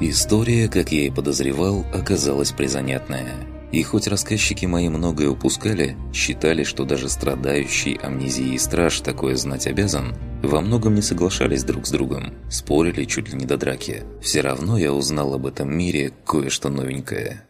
История, как я и подозревал, оказалась призанятная. И хоть рассказчики мои многое упускали, считали, что даже страдающий амнезией страж такое знать обязан, во многом не соглашались друг с другом, спорили чуть ли не до драки. Все равно я узнал об этом мире кое-что новенькое.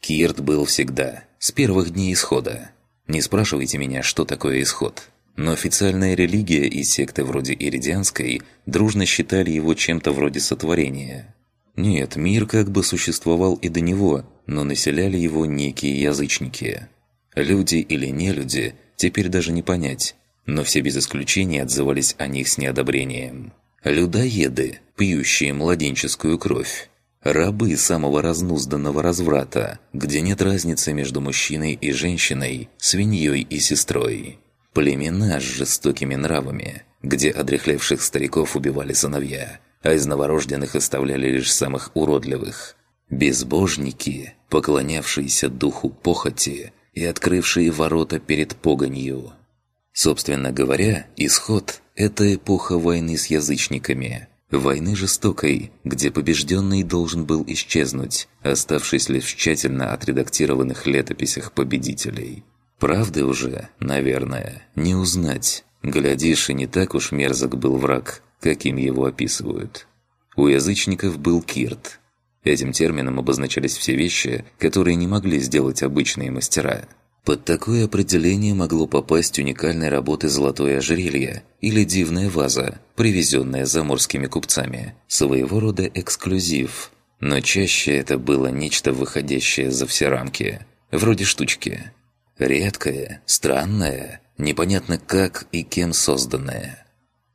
Кирт был всегда, с первых дней исхода. Не спрашивайте меня, что такое исход. Но официальная религия и секты вроде Иридианской дружно считали его чем-то вроде сотворения. Нет, мир как бы существовал и до него, но населяли его некие язычники. Люди или не люди, теперь даже не понять, но все без исключения отзывались о них с неодобрением. Людоеды, пьющие младенческую кровь. Рабы самого разнузданного разврата, где нет разницы между мужчиной и женщиной, свиньей и сестрой. Племена с жестокими нравами, где одрехлевших стариков убивали сыновья, а из новорожденных оставляли лишь самых уродливых – Безбожники, поклонявшиеся духу похоти и открывшие ворота перед погонью. Собственно говоря, исход – это эпоха войны с язычниками. Войны жестокой, где побежденный должен был исчезнуть, оставшись лишь в тщательно отредактированных летописях победителей. Правды уже, наверное, не узнать. Глядишь, и не так уж мерзок был враг, каким его описывают. У язычников был Кирт – Этим термином обозначались все вещи, которые не могли сделать обычные мастера. Под такое определение могло попасть уникальной работы золотое ожерелье или дивная ваза, привезенная заморскими купцами. Своего рода эксклюзив. Но чаще это было нечто выходящее за все рамки. Вроде штучки. Редкое, странное, непонятно как и кем созданное –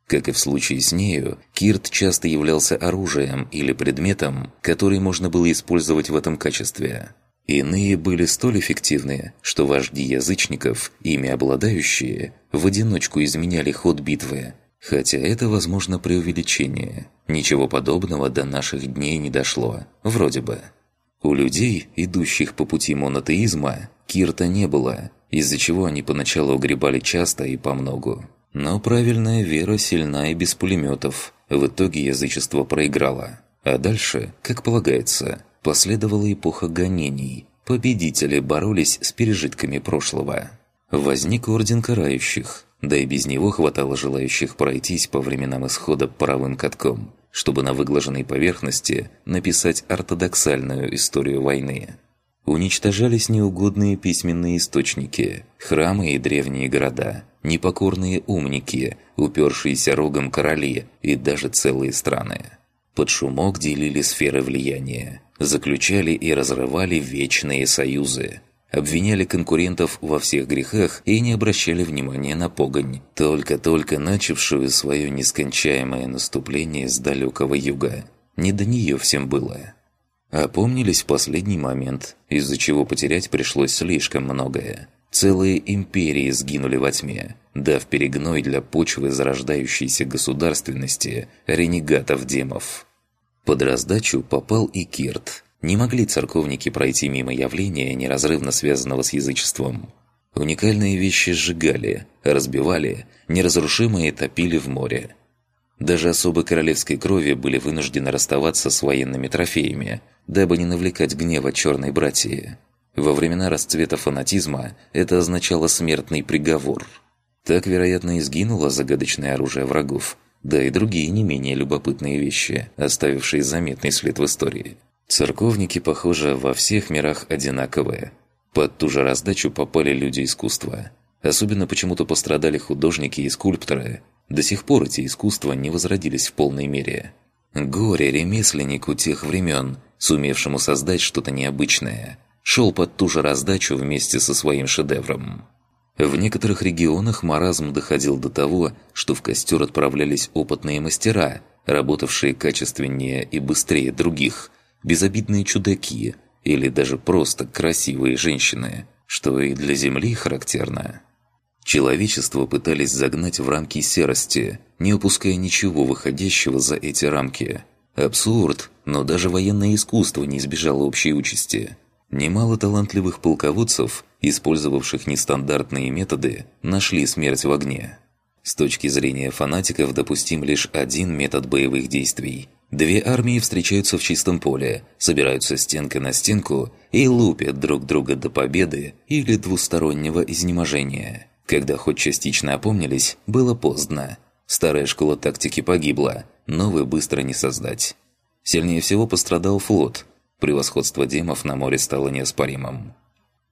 как и в случае с нею, кирт часто являлся оружием или предметом, который можно было использовать в этом качестве. Иные были столь эффективны, что вожди язычников, ими обладающие, в одиночку изменяли ход битвы. Хотя это, возможно, преувеличение. Ничего подобного до наших дней не дошло. Вроде бы. У людей, идущих по пути монотеизма, кирта не было, из-за чего они поначалу угребали часто и помногу. Но правильная вера сильна и без пулеметов. В итоге язычество проиграло. А дальше, как полагается, последовала эпоха гонений. Победители боролись с пережитками прошлого. Возник Орден Карающих, да и без него хватало желающих пройтись по временам исхода паровым катком, чтобы на выглаженной поверхности написать ортодоксальную историю войны. Уничтожались неугодные письменные источники, храмы и древние города – непокорные умники, упершиеся рогом короли и даже целые страны. Под шумок делили сферы влияния, заключали и разрывали вечные союзы, обвиняли конкурентов во всех грехах и не обращали внимания на погонь, только-только начавшую свое нескончаемое наступление с далекого юга. Не до нее всем было. Опомнились в последний момент, из-за чего потерять пришлось слишком многое. Целые империи сгинули во тьме, дав перегной для почвы зарождающейся государственности ренегатов-демов. Под раздачу попал и Кирт. Не могли церковники пройти мимо явления, неразрывно связанного с язычеством. Уникальные вещи сжигали, разбивали, неразрушимые топили в море. Даже особы королевской крови были вынуждены расставаться с военными трофеями, дабы не навлекать гнева черной братьи. Во времена расцвета фанатизма это означало смертный приговор. Так, вероятно, и сгинуло загадочное оружие врагов, да и другие не менее любопытные вещи, оставившие заметный след в истории. Церковники, похоже, во всех мирах одинаковые. Под ту же раздачу попали люди искусства. Особенно почему-то пострадали художники и скульпторы. До сих пор эти искусства не возродились в полной мере. Горе ремесленнику тех времен, сумевшему создать что-то необычное – шел под ту же раздачу вместе со своим шедевром. В некоторых регионах маразм доходил до того, что в костер отправлялись опытные мастера, работавшие качественнее и быстрее других, безобидные чудаки или даже просто красивые женщины, что и для Земли характерно. Человечество пытались загнать в рамки серости, не упуская ничего выходящего за эти рамки. Абсурд, но даже военное искусство не избежало общей участи – Немало талантливых полководцев, использовавших нестандартные методы, нашли смерть в огне. С точки зрения фанатиков допустим лишь один метод боевых действий Две армии встречаются в чистом поле, собираются стенка на стенку и лупят друг друга до победы или двустороннего изнеможения. Когда хоть частично опомнились, было поздно. Старая школа тактики погибла, новую быстро не создать. Сильнее всего пострадал флот. Превосходство демов на море стало неоспоримым.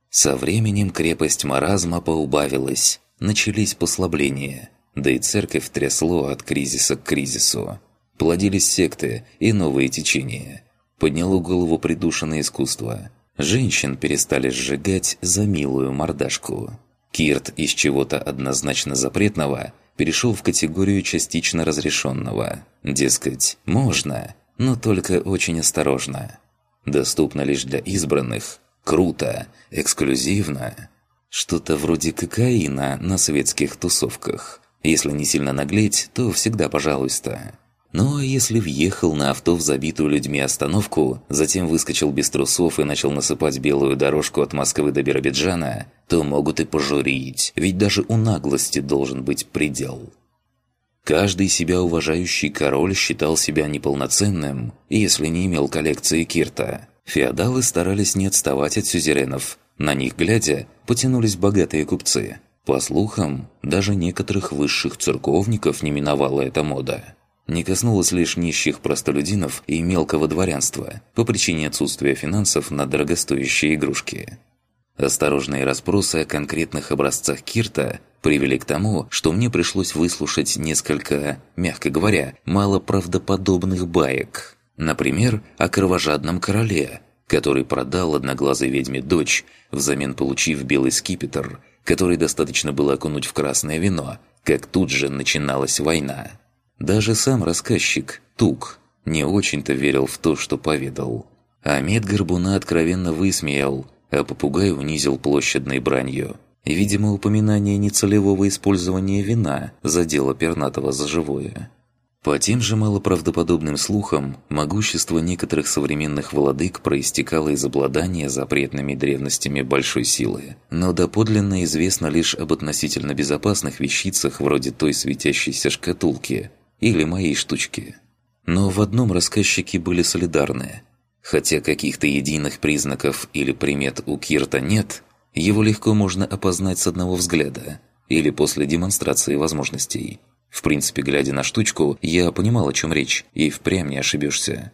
Со временем крепость маразма поубавилась, начались послабления, да и церковь трясло от кризиса к кризису. Плодились секты и новые течения. Подняло голову придушенное искусство. Женщин перестали сжигать за милую мордашку. Кирт из чего-то однозначно запретного перешел в категорию частично разрешенного. Дескать, можно, но только очень осторожно. Доступно лишь для избранных. Круто, эксклюзивно. Что-то вроде кокаина на светских тусовках. Если не сильно наглеть, то всегда пожалуйста. Но если въехал на авто в забитую людьми остановку, затем выскочил без трусов и начал насыпать белую дорожку от Москвы до Биробиджана, то могут и пожурить, ведь даже у наглости должен быть предел. Каждый себя уважающий король считал себя неполноценным, если не имел коллекции Кирта. Феодалы старались не отставать от сюзеренов. На них глядя, потянулись богатые купцы. По слухам, даже некоторых высших церковников не миновала эта мода не коснулась лишь нищих простолюдинов и мелкого дворянства по причине отсутствия финансов на дорогостоящие игрушки. Осторожные расспросы о конкретных образцах Кирта привели к тому, что мне пришлось выслушать несколько, мягко говоря, малоправдоподобных баек. Например, о кровожадном короле, который продал одноглазой ведьме дочь, взамен получив белый скипетр, который достаточно было окунуть в красное вино, как тут же начиналась война. Даже сам рассказчик, Тук, не очень-то верил в то, что поведал. А мед Горбуна откровенно высмеял, а попугай унизил площадной бранью. Видимо, упоминание нецелевого использования вина задело пернатого за живое. По тем же малоправдоподобным слухам, могущество некоторых современных владык проистекало из обладания запретными древностями большой силы. Но доподлинно известно лишь об относительно безопасных вещицах вроде той светящейся шкатулки, или моей штучки. Но в одном рассказчики были солидарны. Хотя каких-то единых признаков или примет у Кирта нет, его легко можно опознать с одного взгляда или после демонстрации возможностей. В принципе, глядя на штучку, я понимал, о чем речь, и впрямь не ошибешься.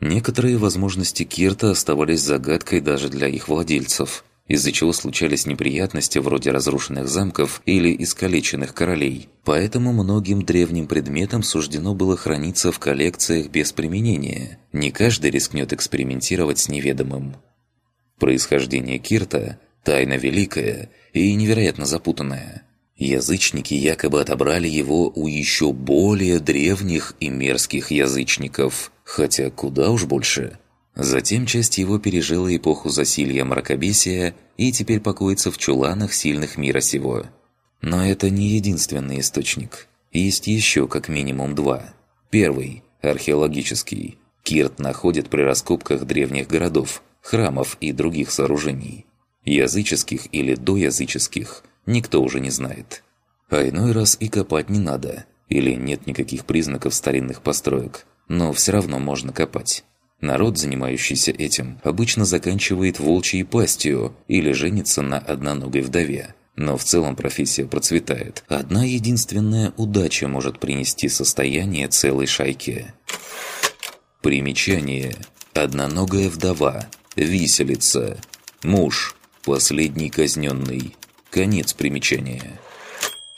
Некоторые возможности Кирта оставались загадкой даже для их владельцев, из-за чего случались неприятности вроде разрушенных замков или искалеченных королей. Поэтому многим древним предметам суждено было храниться в коллекциях без применения. Не каждый рискнет экспериментировать с неведомым. Происхождение Кирта – тайна великая и невероятно запутанная. Язычники якобы отобрали его у еще более древних и мерзких язычников, хотя куда уж больше – Затем часть его пережила эпоху засилья мракобесия и теперь покоится в чуланах сильных мира сего. Но это не единственный источник. Есть еще как минимум два. Первый – археологический. Кирт находит при раскопках древних городов, храмов и других сооружений. Языческих или доязыческих никто уже не знает. А иной раз и копать не надо, или нет никаких признаков старинных построек, но все равно можно копать. Народ, занимающийся этим, обычно заканчивает волчьей пастью или женится на одноногой вдове. Но в целом профессия процветает. Одна единственная удача может принести состояние целой шайки. Примечание. Одноногая вдова. Виселица. Муж. Последний казненный. Конец примечания.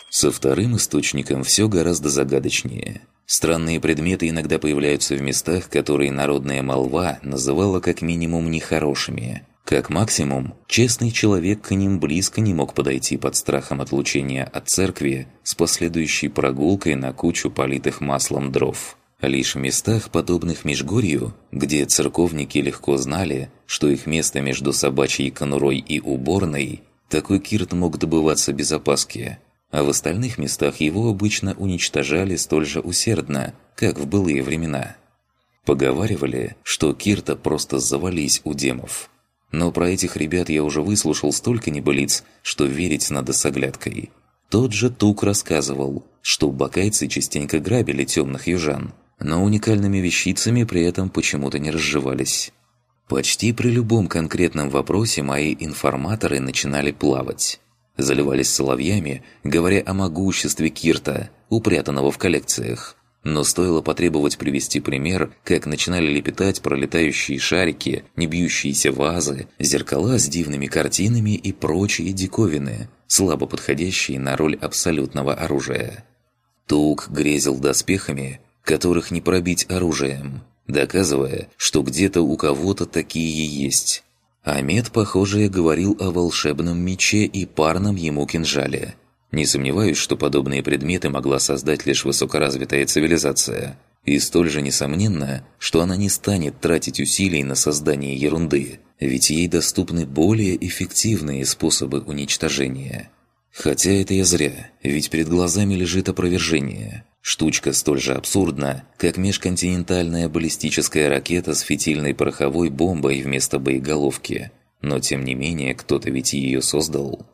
Со вторым источником все гораздо загадочнее. Странные предметы иногда появляются в местах, которые народная молва называла как минимум нехорошими. Как максимум, честный человек к ним близко не мог подойти под страхом отлучения от церкви с последующей прогулкой на кучу политых маслом дров. Лишь в местах, подобных Межгорью, где церковники легко знали, что их место между собачьей конурой и уборной, такой кирт мог добываться без опаски – а в остальных местах его обычно уничтожали столь же усердно, как в былые времена. Поговаривали, что Кирта просто завались у демов. Но про этих ребят я уже выслушал столько небылиц, что верить надо с оглядкой. Тот же Тук рассказывал, что бакайцы частенько грабили темных южан, но уникальными вещицами при этом почему-то не разживались. Почти при любом конкретном вопросе мои информаторы начинали плавать. Заливались соловьями, говоря о могуществе Кирта, упрятанного в коллекциях. Но стоило потребовать привести пример, как начинали лепетать пролетающие шарики, небьющиеся вазы, зеркала с дивными картинами и прочие диковины, слабо подходящие на роль абсолютного оружия. Тук грезил доспехами, которых не пробить оружием, доказывая, что где-то у кого-то такие есть. Амед, похоже, говорил о волшебном мече и парном ему кинжале. Не сомневаюсь, что подобные предметы могла создать лишь высокоразвитая цивилизация. И столь же несомненно, что она не станет тратить усилий на создание ерунды, ведь ей доступны более эффективные способы уничтожения. Хотя это я зря, ведь перед глазами лежит опровержение. Штучка столь же абсурдна, как межконтинентальная баллистическая ракета с фитильной пороховой бомбой вместо боеголовки. Но тем не менее, кто-то ведь ее создал.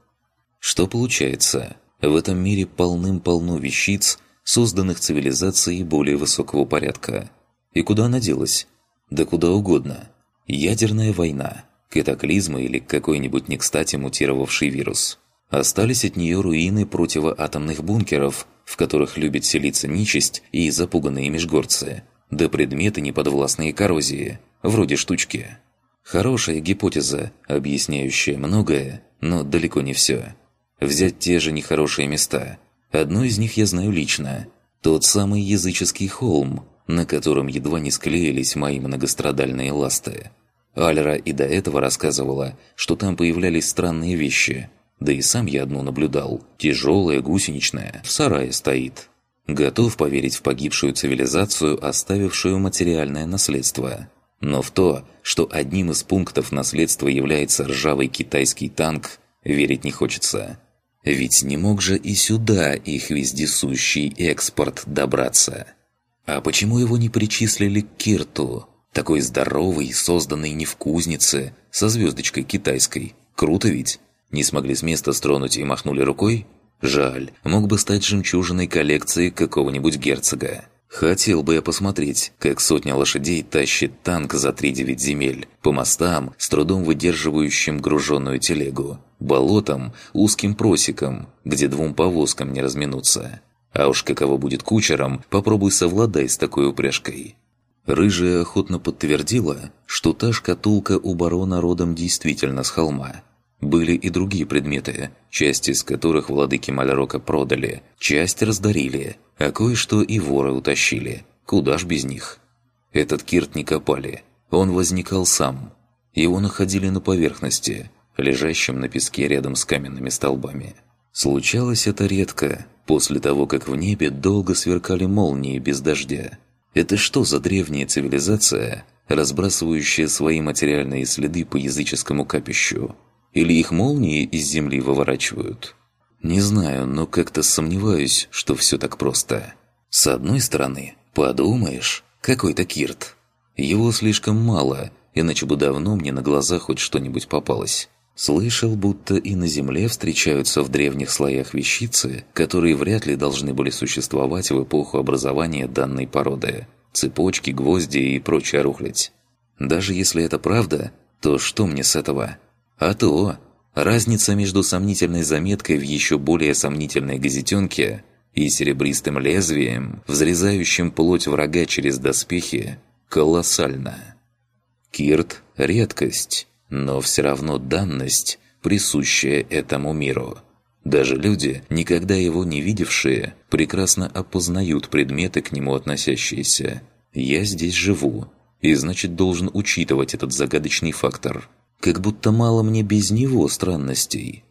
Что получается? В этом мире полным-полно вещиц, созданных цивилизацией более высокого порядка. И куда она делась? Да куда угодно. Ядерная война, катаклизмы или какой-нибудь не кстати мутировавший вирус. Остались от нее руины противоатомных бункеров, в которых любит селиться нечисть и запуганные межгорцы, да предметы неподвластные коррозии, вроде штучки. Хорошая гипотеза, объясняющая многое, но далеко не все. Взять те же нехорошие места. Одно из них я знаю лично. Тот самый языческий холм, на котором едва не склеились мои многострадальные ласты. Альра и до этого рассказывала, что там появлялись странные вещи – да и сам я одну наблюдал. Тяжелая, гусеничная, в сарае стоит. Готов поверить в погибшую цивилизацию, оставившую материальное наследство. Но в то, что одним из пунктов наследства является ржавый китайский танк, верить не хочется. Ведь не мог же и сюда их вездесущий экспорт добраться. А почему его не причислили к Кирту? Такой здоровый, созданный не в кузнице, со звездочкой китайской. Круто ведь? Не смогли с места стронуть и махнули рукой? Жаль, мог бы стать жемчужиной коллекции какого-нибудь герцога. Хотел бы я посмотреть, как сотня лошадей тащит танк за три девять земель, по мостам, с трудом выдерживающим груженную телегу, болотам, узким просекам, где двум повозкам не разминуться. А уж каково будет кучером, попробуй совладай с такой упряжкой. Рыжая охотно подтвердила, что та шкатулка у барона родом действительно с холма, были и другие предметы, часть из которых владыки Мальрока продали, часть раздарили, а кое-что и воры утащили. Куда ж без них? Этот кирт не копали, он возникал сам. Его находили на поверхности, лежащем на песке рядом с каменными столбами. Случалось это редко, после того, как в небе долго сверкали молнии без дождя. Это что за древняя цивилизация, разбрасывающая свои материальные следы по языческому капищу? Или их молнии из земли выворачивают? Не знаю, но как-то сомневаюсь, что все так просто. С одной стороны, подумаешь, какой-то кирт. Его слишком мало, иначе бы давно мне на глаза хоть что-нибудь попалось. Слышал, будто и на Земле встречаются в древних слоях вещицы, которые вряд ли должны были существовать в эпоху образования данной породы. Цепочки, гвозди и прочая рухлядь. Даже если это правда, то что мне с этого? А то, разница между сомнительной заметкой в еще более сомнительной газетенке и серебристым лезвием, взрезающим плоть врага через доспехи, колоссальна. Кирт – редкость, но все равно данность, присущая этому миру. Даже люди, никогда его не видевшие, прекрасно опознают предметы, к нему относящиеся. «Я здесь живу», и значит должен учитывать этот загадочный фактор – как будто мало мне без него странностей.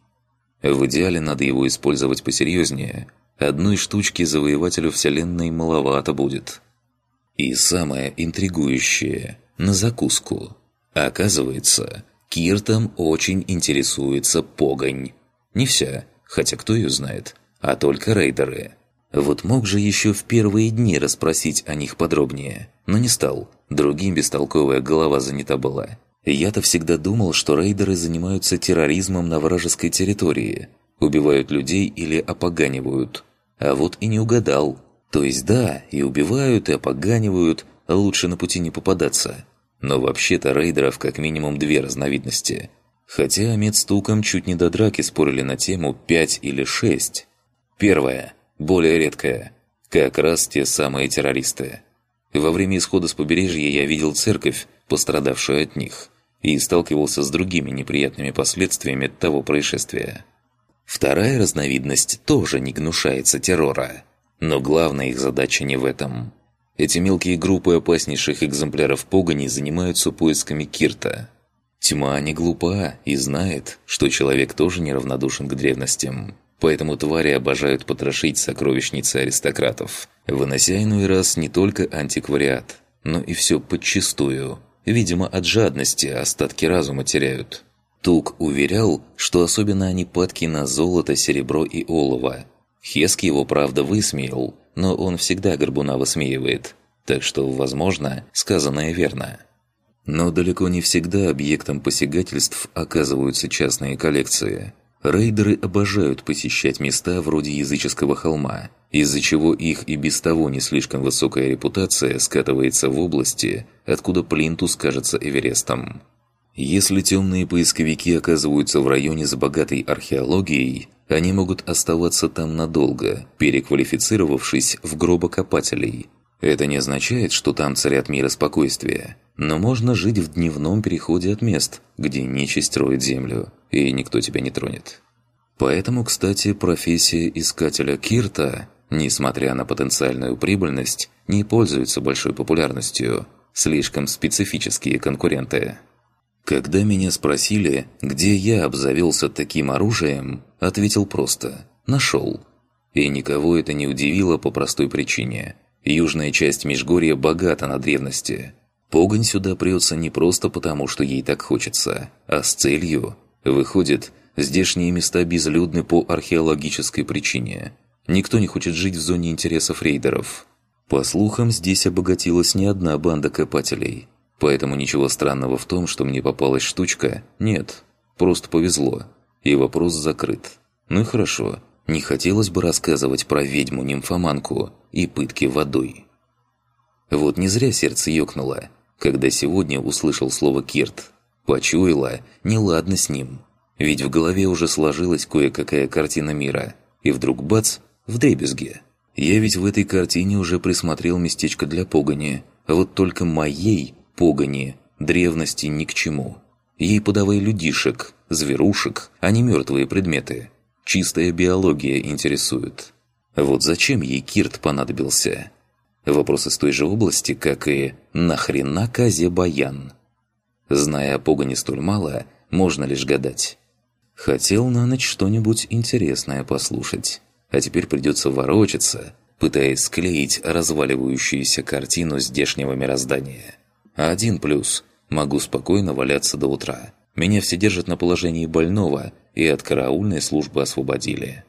В идеале надо его использовать посерьезнее. Одной штучки завоевателю Вселенной маловато будет. И самое интригующее – на закуску. Оказывается, Киртом очень интересуется погонь. Не вся, хотя кто ее знает, а только рейдеры. Вот мог же еще в первые дни расспросить о них подробнее, но не стал. Другим бестолковая голова занята была. Я-то всегда думал, что рейдеры занимаются терроризмом на вражеской территории, убивают людей или опоганивают. А вот и не угадал. То есть да, и убивают, и опоганивают, лучше на пути не попадаться. Но вообще-то рейдеров как минимум две разновидности. Хотя медстуком чуть не до драки спорили на тему 5 или 6. Первая, более редкая, как раз те самые террористы. Во время исхода с побережья я видел церковь, пострадавшую от них, и сталкивался с другими неприятными последствиями того происшествия. Вторая разновидность тоже не гнушается террора. Но главная их задача не в этом. Эти мелкие группы опаснейших экземпляров погони занимаются поисками Кирта. Тьма не глупа и знает, что человек тоже неравнодушен к древностям. Поэтому твари обожают потрошить сокровищницы аристократов, вынося иной раз не только антиквариат, но и все подчистую. Видимо, от жадности остатки разума теряют. Тук уверял, что особенно они падки на золото, серебро и олово. Хески его, правда, высмеял, но он всегда горбуна высмеивает, так что, возможно, сказанное верно. Но далеко не всегда объектом посягательств оказываются частные коллекции. Рейдеры обожают посещать места вроде языческого холма, из-за чего их и без того не слишком высокая репутация скатывается в области, откуда Плинтус кажется Эверестом. Если темные поисковики оказываются в районе с богатой археологией, они могут оставаться там надолго, переквалифицировавшись в гробокопателей. Это не означает, что там царят мир и спокойствие, но можно жить в дневном переходе от мест, где нечисть строит землю, и никто тебя не тронет. Поэтому, кстати, профессия искателя Кирта, несмотря на потенциальную прибыльность, не пользуется большой популярностью. Слишком специфические конкуренты. Когда меня спросили, где я обзавелся таким оружием, ответил просто «нашел». И никого это не удивило по простой причине. Южная часть Межгорья богата на древности. Погонь сюда прется не просто потому, что ей так хочется, а с целью. Выходит, здешние места безлюдны по археологической причине. Никто не хочет жить в зоне интересов рейдеров. По слухам, здесь обогатилась не одна банда копателей – Поэтому ничего странного в том, что мне попалась штучка, нет. Просто повезло. И вопрос закрыт. Ну и хорошо. Не хотелось бы рассказывать про ведьму-нимфоманку и пытки водой. Вот не зря сердце ёкнуло, когда сегодня услышал слово «Кирт». Почуяла, неладно с ним. Ведь в голове уже сложилась кое-какая картина мира. И вдруг бац, в дребезге. Я ведь в этой картине уже присмотрел местечко для погони, а вот только моей погони, древности ни к чему. Ей подавай людишек, зверушек, а не мертвые предметы. Чистая биология интересует. Вот зачем ей Кирт понадобился? Вопрос из той же области, как и «нахрена Казе Баян?». Зная о погоне столь мало, можно лишь гадать. Хотел на ночь что-нибудь интересное послушать, а теперь придется ворочаться, пытаясь склеить разваливающуюся картину здешнего мироздания. Один плюс – могу спокойно валяться до утра. Меня все держат на положении больного и от караульной службы освободили.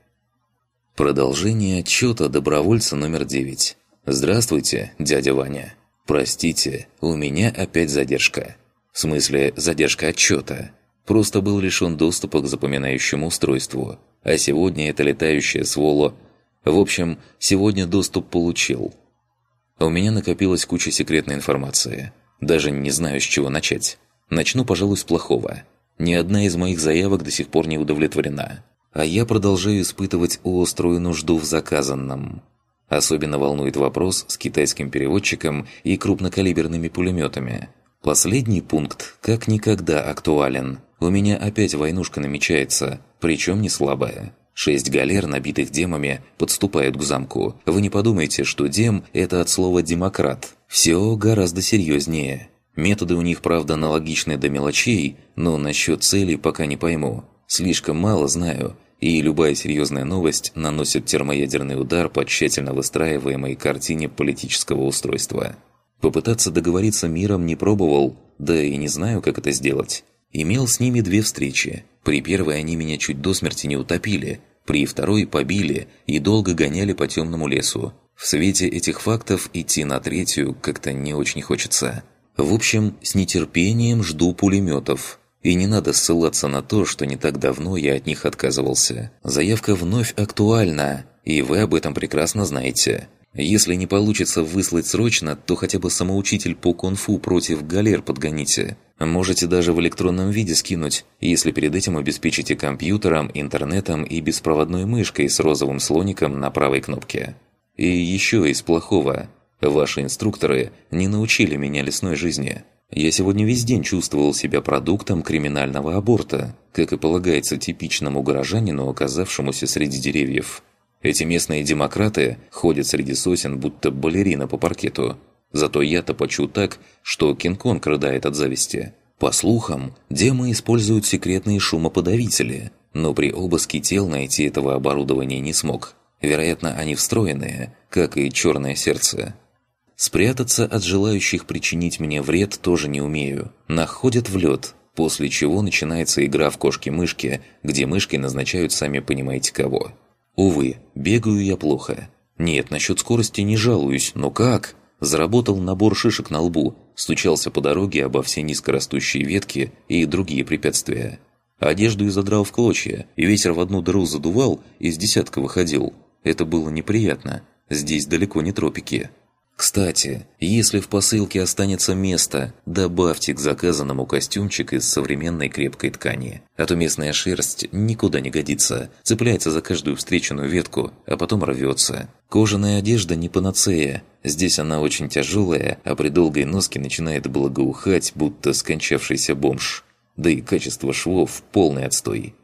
Продолжение отчета добровольца номер 9. «Здравствуйте, дядя Ваня. Простите, у меня опять задержка. В смысле, задержка отчета. Просто был лишен доступа к запоминающему устройству. А сегодня это летающее своло... В общем, сегодня доступ получил. У меня накопилась куча секретной информации. Даже не знаю, с чего начать. Начну, пожалуй, с плохого. Ни одна из моих заявок до сих пор не удовлетворена. А я продолжаю испытывать острую нужду в заказанном. Особенно волнует вопрос с китайским переводчиком и крупнокалиберными пулеметами. Последний пункт как никогда актуален. У меня опять войнушка намечается, причем не слабая. Шесть галер, набитых демами, подступают к замку. Вы не подумайте, что дем – это от слова «демократ». Все гораздо серьезнее. Методы у них, правда, аналогичны до мелочей, но насчет целей пока не пойму. Слишком мало знаю, и любая серьезная новость наносит термоядерный удар по тщательно выстраиваемой картине политического устройства. Попытаться договориться миром не пробовал, да и не знаю, как это сделать. Имел с ними две встречи. При первой они меня чуть до смерти не утопили, при второй побили и долго гоняли по темному лесу. В свете этих фактов идти на третью как-то не очень хочется. В общем, с нетерпением жду пулеметов. И не надо ссылаться на то, что не так давно я от них отказывался. Заявка вновь актуальна, и вы об этом прекрасно знаете. Если не получится выслать срочно, то хотя бы самоучитель по кунг-фу против галер подгоните. Можете даже в электронном виде скинуть, если перед этим обеспечите компьютером, интернетом и беспроводной мышкой с розовым слоником на правой кнопке. И еще из плохого. Ваши инструкторы не научили меня лесной жизни. Я сегодня весь день чувствовал себя продуктом криминального аборта, как и полагается типичному горожанину, оказавшемуся среди деревьев. Эти местные демократы ходят среди сосен, будто балерина по паркету. Зато я-то почу так, что Кинг-Конг рыдает от зависти. По слухам, демы используют секретные шумоподавители, но при обыске тел найти этого оборудования не смог. Вероятно, они встроенные, как и черное сердце. Спрятаться от желающих причинить мне вред тоже не умею. Находят в лед, после чего начинается игра в кошки-мышки, где мышки назначают сами понимаете кого. Увы, бегаю я плохо. Нет, насчет скорости не жалуюсь, но как? Заработал набор шишек на лбу, стучался по дороге обо все низкорастущие ветки и другие препятствия. Одежду изодрал в клочья, и ветер в одну дыру задувал, из десятка выходил. Это было неприятно. Здесь далеко не тропики. Кстати, если в посылке останется место, добавьте к заказанному костюмчик из современной крепкой ткани. А то местная шерсть никуда не годится, цепляется за каждую встреченную ветку, а потом рвется. Кожаная одежда не панацея. Здесь она очень тяжелая, а при долгой носке начинает благоухать, будто скончавшийся бомж. Да и качество швов – полный отстой.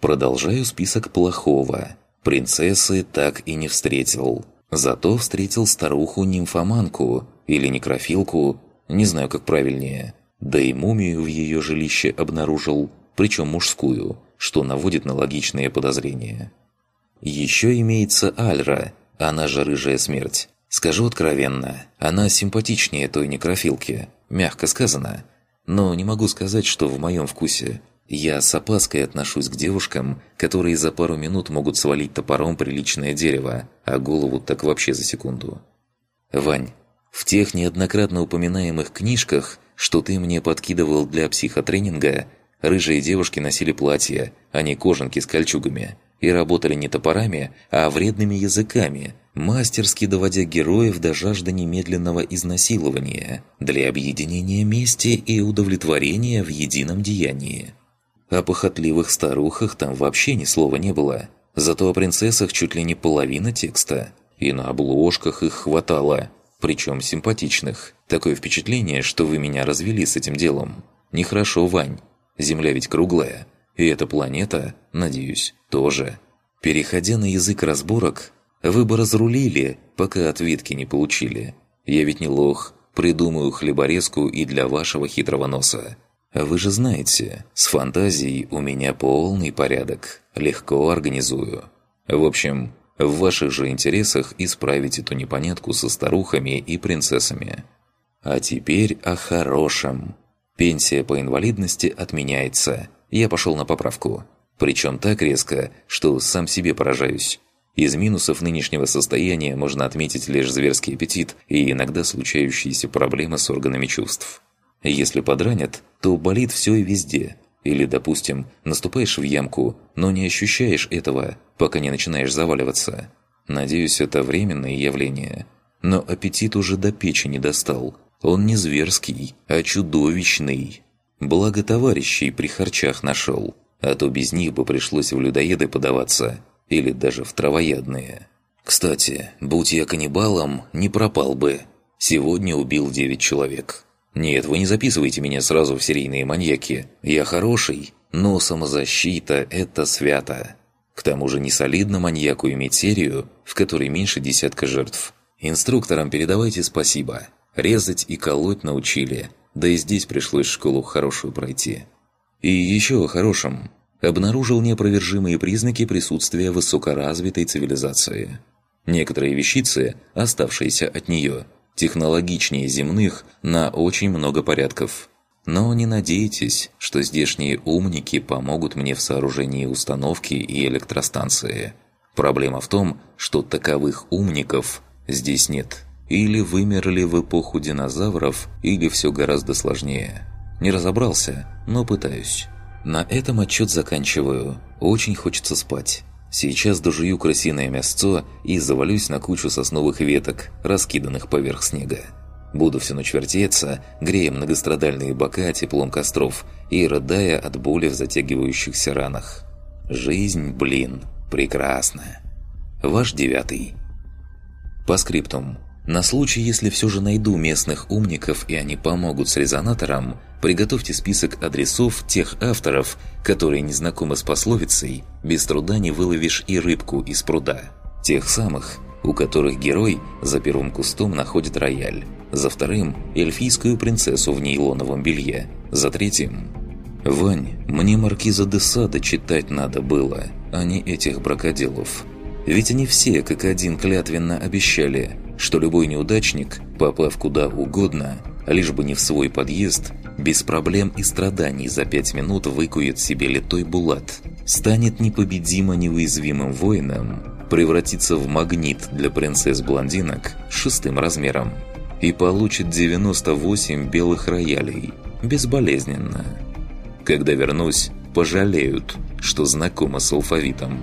Продолжаю список плохого. Принцессы так и не встретил. Зато встретил старуху-нимфоманку или некрофилку, не знаю, как правильнее. Да и мумию в ее жилище обнаружил, причем мужскую, что наводит на логичные подозрения. Еще имеется Альра, она же Рыжая Смерть. Скажу откровенно, она симпатичнее той некрофилки, мягко сказано. Но не могу сказать, что в моем вкусе – я с опаской отношусь к девушкам, которые за пару минут могут свалить топором приличное дерево, а голову так вообще за секунду. Вань, в тех неоднократно упоминаемых книжках, что ты мне подкидывал для психотренинга, рыжие девушки носили платья, а не кожанки с кольчугами, и работали не топорами, а вредными языками, мастерски доводя героев до жажды немедленного изнасилования для объединения мести и удовлетворения в едином деянии. О похотливых старухах там вообще ни слова не было. Зато о принцессах чуть ли не половина текста. И на обложках их хватало. Причем симпатичных. Такое впечатление, что вы меня развели с этим делом. Нехорошо, Вань. Земля ведь круглая. И эта планета, надеюсь, тоже. Переходя на язык разборок, вы бы разрулили, пока ответки не получили. Я ведь не лох, придумаю хлеборезку и для вашего хитрого носа. Вы же знаете, с фантазией у меня полный порядок, легко организую. В общем, в ваших же интересах исправить эту непонятку со старухами и принцессами. А теперь о хорошем. Пенсия по инвалидности отменяется. Я пошел на поправку. Причем так резко, что сам себе поражаюсь. Из минусов нынешнего состояния можно отметить лишь зверский аппетит и иногда случающиеся проблемы с органами чувств. Если подранят, то болит все и везде. Или, допустим, наступаешь в ямку, но не ощущаешь этого, пока не начинаешь заваливаться. Надеюсь, это временное явление. Но аппетит уже до печени достал. Он не зверский, а чудовищный. Благо товарищей при харчах нашел, а то без них бы пришлось в людоеды подаваться, или даже в травоядные. Кстати, будь я каннибалом, не пропал бы. Сегодня убил девять человек. Нет, вы не записывайте меня сразу в серийные маньяки. Я хороший, но самозащита – это свято. К тому же не солидно маньяку иметь серию, в которой меньше десятка жертв. Инструкторам передавайте спасибо. Резать и колоть научили. Да и здесь пришлось школу хорошую пройти. И еще о хорошем. Обнаружил неопровержимые признаки присутствия высокоразвитой цивилизации. Некоторые вещицы, оставшиеся от нее, технологичнее земных на очень много порядков. Но не надейтесь, что здешние умники помогут мне в сооружении установки и электростанции. Проблема в том, что таковых умников здесь нет. Или вымерли в эпоху динозавров, или все гораздо сложнее. Не разобрался, но пытаюсь. На этом отчет заканчиваю. Очень хочется спать. Сейчас дожую крысиное мясцо и завалюсь на кучу сосновых веток, раскиданных поверх снега. Буду всю ночь вертеться, грея многострадальные бока теплом костров и рыдая от боли в затягивающихся ранах. Жизнь, блин, прекрасна. Ваш девятый. По скриптум. На случай, если все же найду местных умников и они помогут с резонатором, приготовьте список адресов тех авторов, которые не знакомы с пословицей «без труда не выловишь и рыбку из пруда». Тех самых, у которых герой за первым кустом находит рояль, за вторым – эльфийскую принцессу в нейлоновом белье, за третьим – «Вань, мне маркиза де Сада читать надо было, а не этих бракоделов». Ведь они все, как один, клятвенно обещали – что любой неудачник, попав куда угодно, лишь бы не в свой подъезд, без проблем и страданий за пять минут выкует себе литой булат, станет непобедимо неуязвимым воином, превратится в магнит для принцесс-блондинок шестым размером и получит 98 белых роялей безболезненно. Когда вернусь, пожалеют, что знакома с алфавитом.